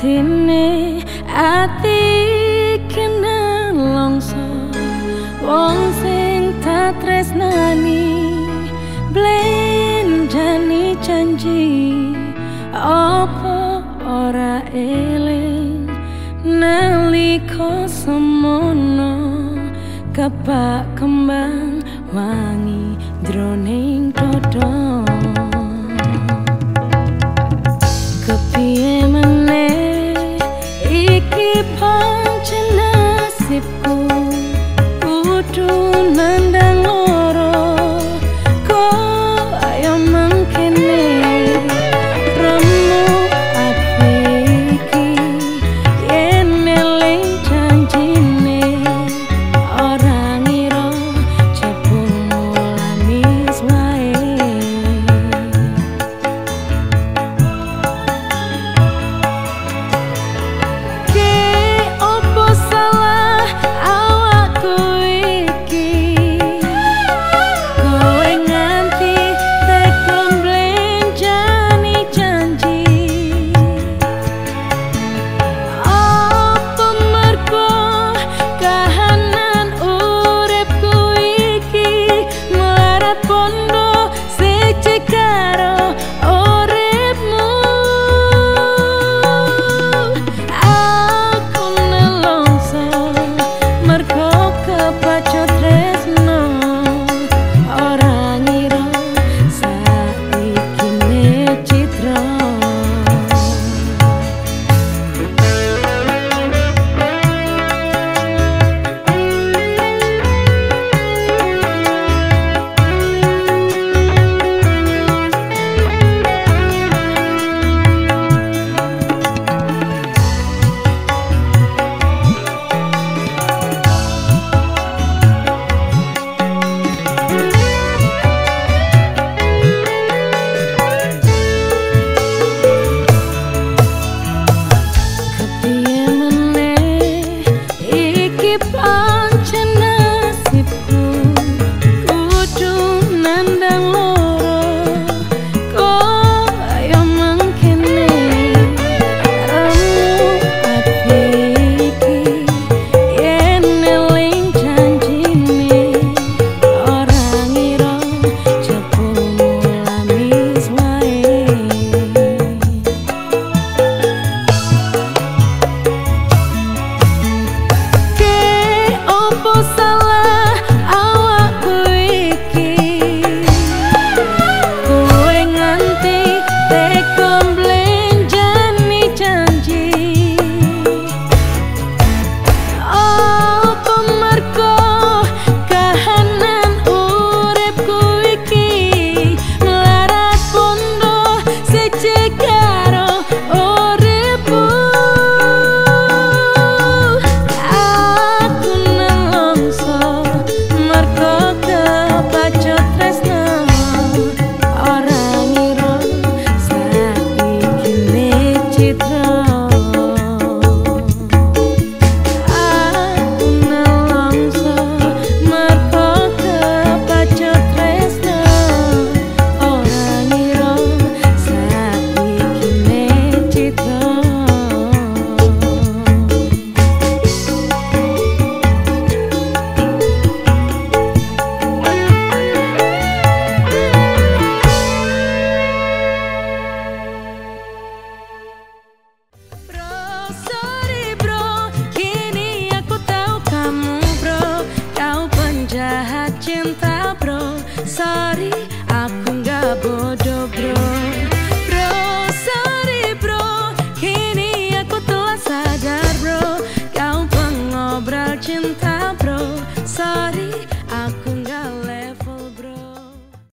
mestine ati kena longso wong sing tresnani blenjani janji. Apa ora eling naliko semono kepak kembang upon